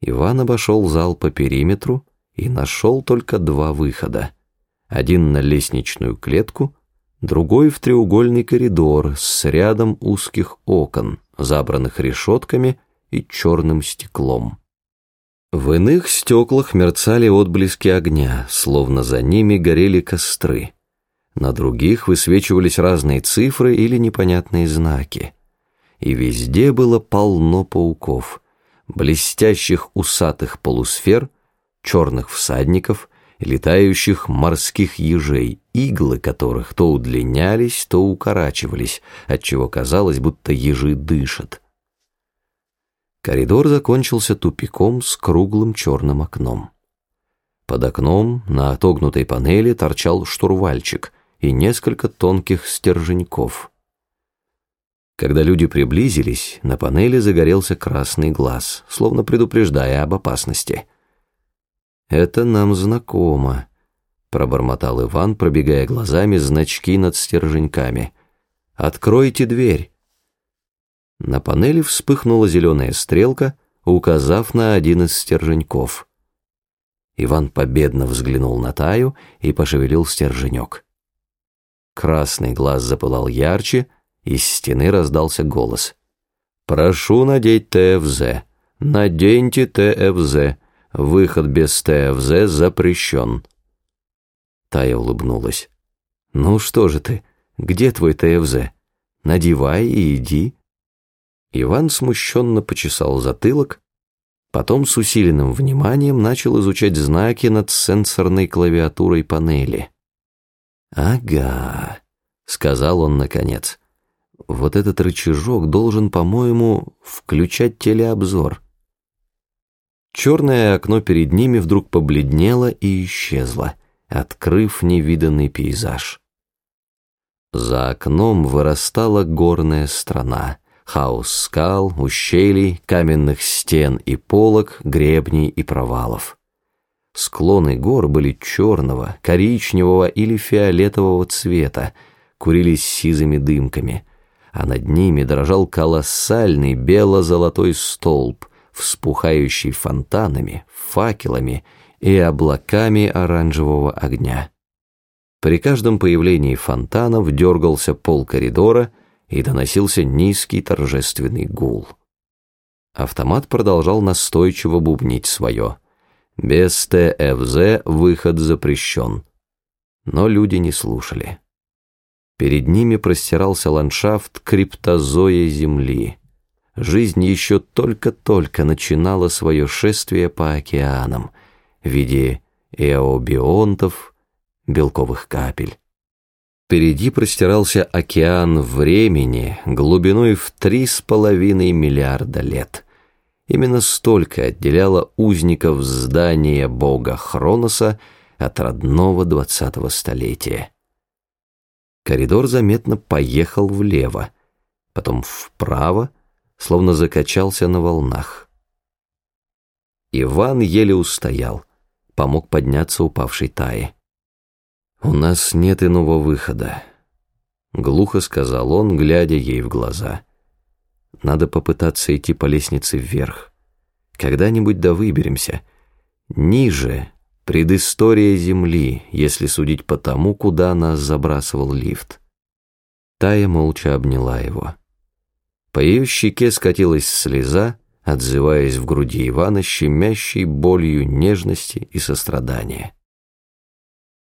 Иван обошел зал по периметру и нашел только два выхода. Один на лестничную клетку, другой в треугольный коридор с рядом узких окон, забранных решетками и черным стеклом. В иных стеклах мерцали отблески огня, словно за ними горели костры. На других высвечивались разные цифры или непонятные знаки. И везде было полно пауков — блестящих усатых полусфер, черных всадников, летающих морских ежей, иглы которых то удлинялись, то укорачивались, отчего казалось, будто ежи дышат. Коридор закончился тупиком с круглым черным окном. Под окном на отогнутой панели торчал штурвальчик и несколько тонких стерженьков — когда люди приблизились, на панели загорелся красный глаз, словно предупреждая об опасности. «Это нам знакомо», — пробормотал Иван, пробегая глазами значки над стерженьками. «Откройте дверь». На панели вспыхнула зеленая стрелка, указав на один из стерженьков. Иван победно взглянул на Таю и пошевелил стерженек. Красный глаз запылал ярче, из стены раздался голос. «Прошу надеть ТФЗ. Наденьте ТФЗ. Выход без ТФЗ запрещен». Тая улыбнулась. «Ну что же ты, где твой ТФЗ? Надевай и иди». Иван смущенно почесал затылок, потом с усиленным вниманием начал изучать знаки над сенсорной клавиатурой панели. «Ага», — сказал он наконец, — вот этот рычажок должен, по-моему, включать телеобзор. Черное окно перед ними вдруг побледнело и исчезло, открыв невиданный пейзаж. За окном вырастала горная страна, хаос скал, ущелий, каменных стен и полок, гребней и провалов. Склоны гор были черного, коричневого или фиолетового цвета, курились сизыми дымками — а над ними дрожал колоссальный бело-золотой столб, вспухающий фонтанами, факелами и облаками оранжевого огня. При каждом появлении фонтанов дергался пол коридора и доносился низкий торжественный гул. Автомат продолжал настойчиво бубнить свое. Без ТФЗ выход запрещен. Но люди не слушали. Перед ними простирался ландшафт криптозоя Земли. Жизнь еще только-только начинала свое шествие по океанам в виде эобионтов, белковых капель. Впереди простирался океан времени глубиной в три с половиной миллиарда лет. Именно столько отделяло узников здания бога Хроноса от родного двадцатого столетия. Коридор заметно поехал влево, потом вправо, словно закачался на волнах. Иван еле устоял, помог подняться упавшей Тае. «У нас нет иного выхода», — глухо сказал он, глядя ей в глаза. «Надо попытаться идти по лестнице вверх. Когда-нибудь да выберемся. Ниже Предыстория Земли, если судить по тому, куда нас забрасывал лифт. Тая молча обняла его. По ее щеке скатилась слеза, отзываясь в груди Ивана щемящей болью нежности и сострадания.